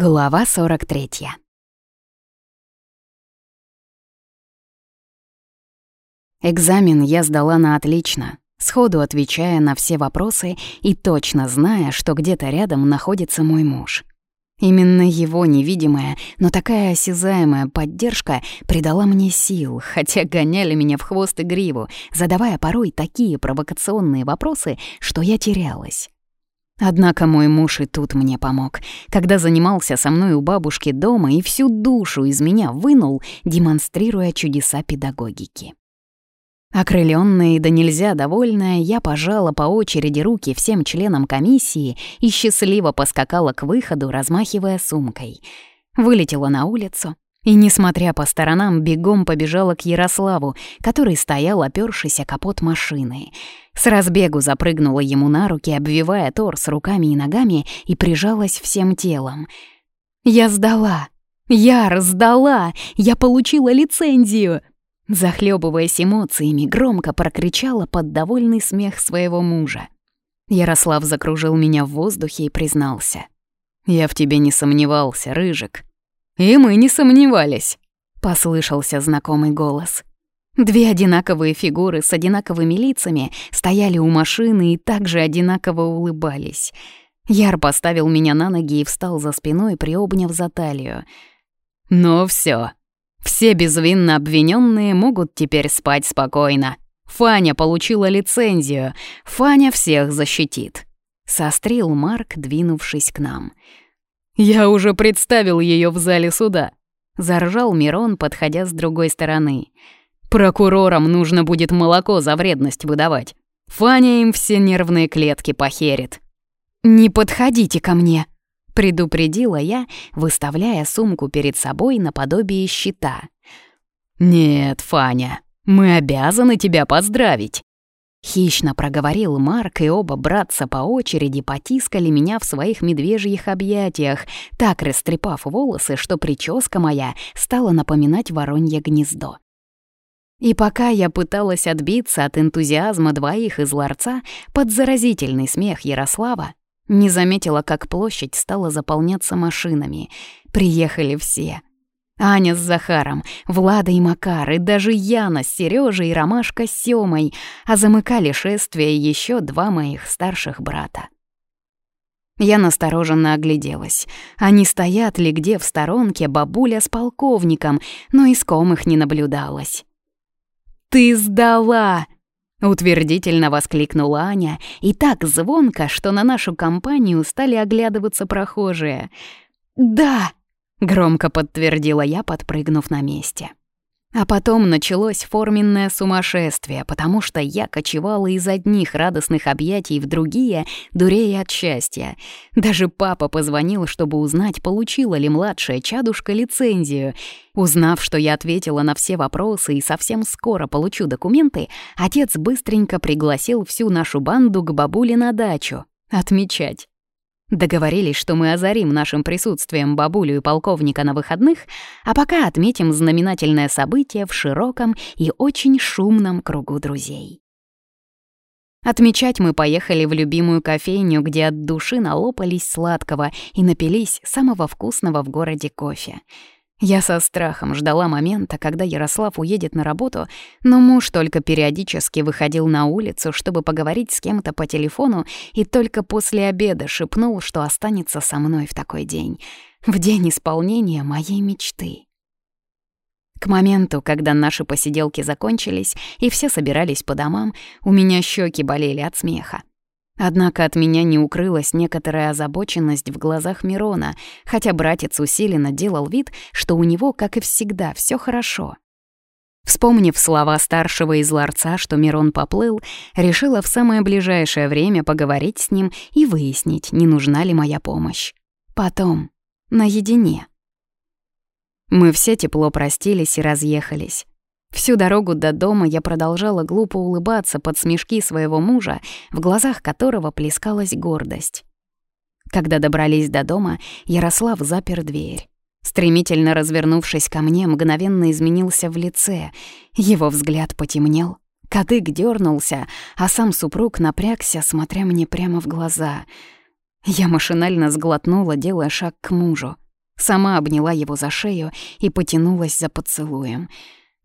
Глава 43 Экзамен я сдала на отлично, сходу отвечая на все вопросы и точно зная, что где-то рядом находится мой муж. Именно его невидимая, но такая осязаемая поддержка придала мне сил, хотя гоняли меня в хвост и гриву, задавая порой такие провокационные вопросы, что я терялась. Однако мой муж и тут мне помог, когда занимался со мной у бабушки дома и всю душу из меня вынул, демонстрируя чудеса педагогики. Окрылённая и да нельзя довольная, я пожала по очереди руки всем членам комиссии и счастливо поскакала к выходу, размахивая сумкой. Вылетела на улицу, и, несмотря по сторонам, бегом побежала к Ярославу, который стоял, опёршись о капот машины. С разбегу запрыгнула ему на руки, обвивая торс руками и ногами, и прижалась всем телом. «Я сдала! Я раздала! Я получила лицензию!» Захлебываясь эмоциями, громко прокричала под довольный смех своего мужа. Ярослав закружил меня в воздухе и признался. «Я в тебе не сомневался, Рыжик. «И мы не сомневались», — послышался знакомый голос. Две одинаковые фигуры с одинаковыми лицами стояли у машины и также одинаково улыбались. Яр поставил меня на ноги и встал за спиной, приобняв за талию. «Ну все, все безвинно обвиненные могут теперь спать спокойно. Фаня получила лицензию, Фаня всех защитит», — сострил Марк, двинувшись к нам. «Я уже представил ее в зале суда», — заржал Мирон, подходя с другой стороны. «Прокурорам нужно будет молоко за вредность выдавать. Фаня им все нервные клетки похерит». «Не подходите ко мне», — предупредила я, выставляя сумку перед собой наподобие щита. «Нет, Фаня, мы обязаны тебя поздравить», Хищно проговорил Марк, и оба братца по очереди потискали меня в своих медвежьих объятиях, так растрепав волосы, что прическа моя стала напоминать воронье гнездо. И пока я пыталась отбиться от энтузиазма двоих из ларца под заразительный смех Ярослава, не заметила, как площадь стала заполняться машинами. Приехали все — Аня с Захаром, Влада и Макар, и даже Яна с Серёжей и Ромашка с Сёмой, а замыкали шествие еще два моих старших брата. Я настороженно огляделась. Они стоят ли где в сторонке бабуля с полковником, но иском их не наблюдалось. «Ты сдала!» — утвердительно воскликнула Аня, и так звонко, что на нашу компанию стали оглядываться прохожие. «Да!» Громко подтвердила я, подпрыгнув на месте. А потом началось форменное сумасшествие, потому что я кочевала из одних радостных объятий в другие, дурея от счастья. Даже папа позвонил, чтобы узнать, получила ли младшая чадушка лицензию. Узнав, что я ответила на все вопросы и совсем скоро получу документы, отец быстренько пригласил всю нашу банду к бабуле на дачу отмечать. Договорились, что мы озарим нашим присутствием бабулю и полковника на выходных, а пока отметим знаменательное событие в широком и очень шумном кругу друзей. Отмечать мы поехали в любимую кофейню, где от души налопались сладкого и напились самого вкусного в городе кофе — я со страхом ждала момента, когда Ярослав уедет на работу, но муж только периодически выходил на улицу, чтобы поговорить с кем-то по телефону, и только после обеда шепнул, что останется со мной в такой день, в день исполнения моей мечты. К моменту, когда наши посиделки закончились и все собирались по домам, у меня щеки болели от смеха. Однако от меня не укрылась некоторая озабоченность в глазах Мирона, хотя братец усиленно делал вид, что у него, как и всегда, все хорошо. Вспомнив слова старшего из ларца, что Мирон поплыл, решила в самое ближайшее время поговорить с ним и выяснить, не нужна ли моя помощь. Потом, наедине. Мы все тепло простились и разъехались. Всю дорогу до дома я продолжала глупо улыбаться под смешки своего мужа, в глазах которого плескалась гордость. Когда добрались до дома, Ярослав запер дверь. Стремительно развернувшись ко мне, мгновенно изменился в лице. Его взгляд потемнел, кадык дернулся, а сам супруг напрягся, смотря мне прямо в глаза. Я машинально сглотнула, делая шаг к мужу. Сама обняла его за шею и потянулась за поцелуем.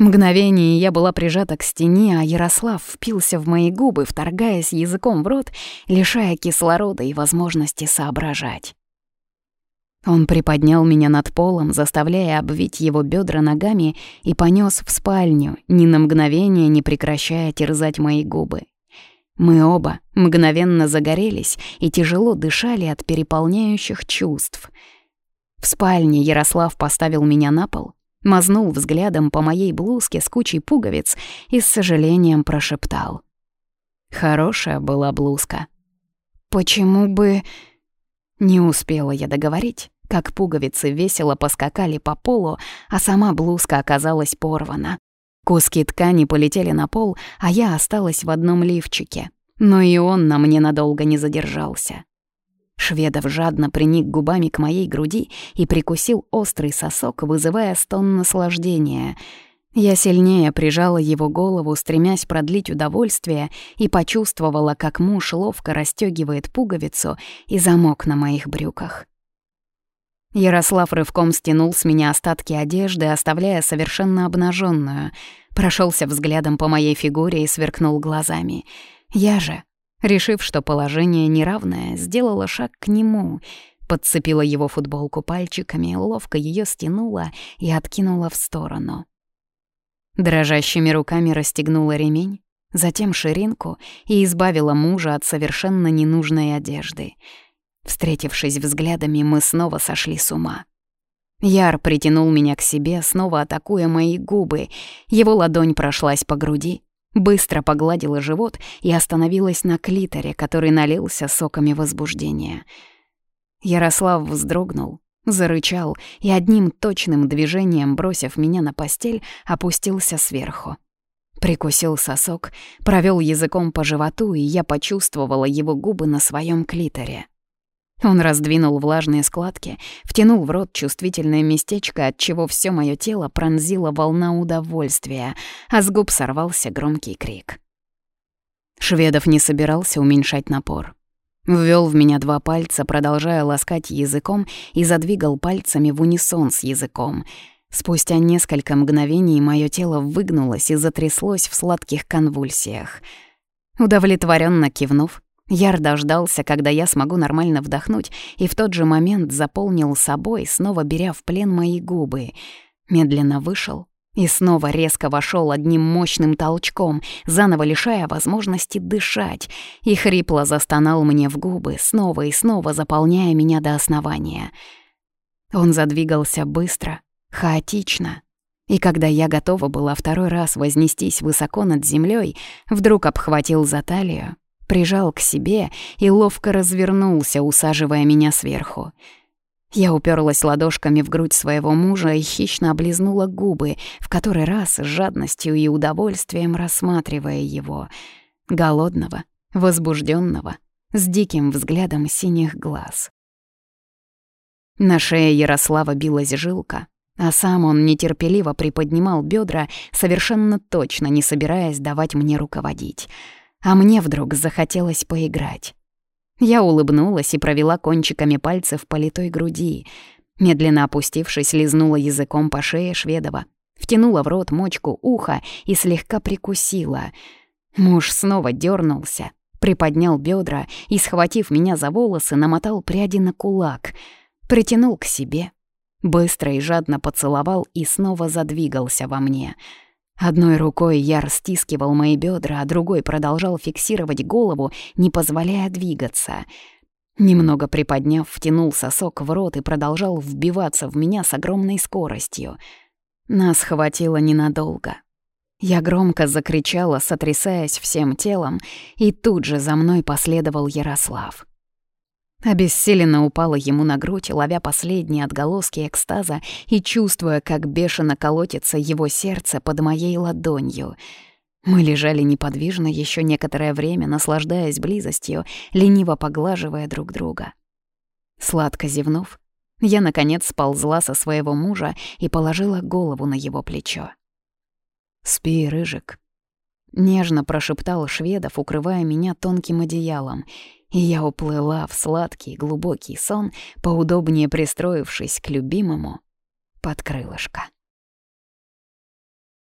Мгновение я была прижата к стене, а Ярослав впился в мои губы, вторгаясь языком в рот, лишая кислорода и возможности соображать. Он приподнял меня над полом, заставляя обвить его бедра ногами и понес в спальню, ни на мгновение не прекращая терзать мои губы. Мы оба мгновенно загорелись и тяжело дышали от переполняющих чувств. В спальне Ярослав поставил меня на пол, мазнул взглядом по моей блузке с кучей пуговиц и с сожалением прошептал. Хорошая была блузка. «Почему бы...» Не успела я договорить, как пуговицы весело поскакали по полу, а сама блузка оказалась порвана. Куски ткани полетели на пол, а я осталась в одном лифчике. Но и он на мне надолго не задержался. Шведов жадно приник губами к моей груди и прикусил острый сосок, вызывая стон наслаждения. Я сильнее прижала его голову, стремясь продлить удовольствие, и почувствовала, как муж ловко расстёгивает пуговицу и замок на моих брюках. Ярослав рывком стянул с меня остатки одежды, оставляя совершенно обнаженную, прошелся взглядом по моей фигуре и сверкнул глазами. Я же Решив, что положение неравное, сделала шаг к нему, подцепила его футболку пальчиками, ловко ее стянула и откинула в сторону. Дрожащими руками расстегнула ремень, затем ширинку и избавила мужа от совершенно ненужной одежды. Встретившись взглядами, мы снова сошли с ума. Яр притянул меня к себе, снова атакуя мои губы. Его ладонь прошлась по груди, Быстро погладила живот и остановилась на клиторе, который налился соками возбуждения. Ярослав вздрогнул, зарычал и одним точным движением, бросив меня на постель, опустился сверху. Прикусил сосок, провел языком по животу, и я почувствовала его губы на своем клиторе. Он раздвинул влажные складки, втянул в рот чувствительное местечко, от чего все мое тело пронзила волна удовольствия, а с губ сорвался громкий крик. Шведов не собирался уменьшать напор. Ввел в меня два пальца, продолжая ласкать языком, и задвигал пальцами в унисон с языком. Спустя несколько мгновений мое тело выгнулось и затряслось в сладких конвульсиях. Удовлетворенно кивнув, Яр дождался, когда я смогу нормально вдохнуть, и в тот же момент заполнил собой, снова беря в плен мои губы. Медленно вышел и снова резко вошел одним мощным толчком, заново лишая возможности дышать, и хрипло застонал мне в губы, снова и снова заполняя меня до основания. Он задвигался быстро, хаотично, и когда я готова была второй раз вознестись высоко над землей, вдруг обхватил за талию, прижал к себе и ловко развернулся, усаживая меня сверху. Я уперлась ладошками в грудь своего мужа и хищно облизнула губы, в который раз с жадностью и удовольствием рассматривая его, голодного, возбужденного, с диким взглядом синих глаз. На шее Ярослава билась жилка, а сам он нетерпеливо приподнимал бедра, совершенно точно не собираясь давать мне руководить — а мне вдруг захотелось поиграть. Я улыбнулась и провела кончиками пальцев по литой груди. Медленно опустившись, лизнула языком по шее Шведова, втянула в рот мочку уха и слегка прикусила. Муж снова дернулся, приподнял бедра и, схватив меня за волосы, намотал пряди на кулак, притянул к себе, быстро и жадно поцеловал и снова задвигался во мне — Одной рукой Яр стискивал мои бедра, а другой продолжал фиксировать голову, не позволяя двигаться. Немного приподняв, втянул сосок в рот и продолжал вбиваться в меня с огромной скоростью. Нас хватило ненадолго. Я громко закричала, сотрясаясь всем телом, и тут же за мной последовал Ярослав. Обессиленно упала ему на грудь, ловя последние отголоски экстаза и чувствуя, как бешено колотится его сердце под моей ладонью. Мы лежали неподвижно еще некоторое время, наслаждаясь близостью, лениво поглаживая друг друга. Сладко зевнув, я, наконец, сползла со своего мужа и положила голову на его плечо. «Спи, Рыжик», — нежно прошептал Шведов, укрывая меня тонким одеялом — и я уплыла в сладкий глубокий сон, поудобнее пристроившись к любимому под крылышко.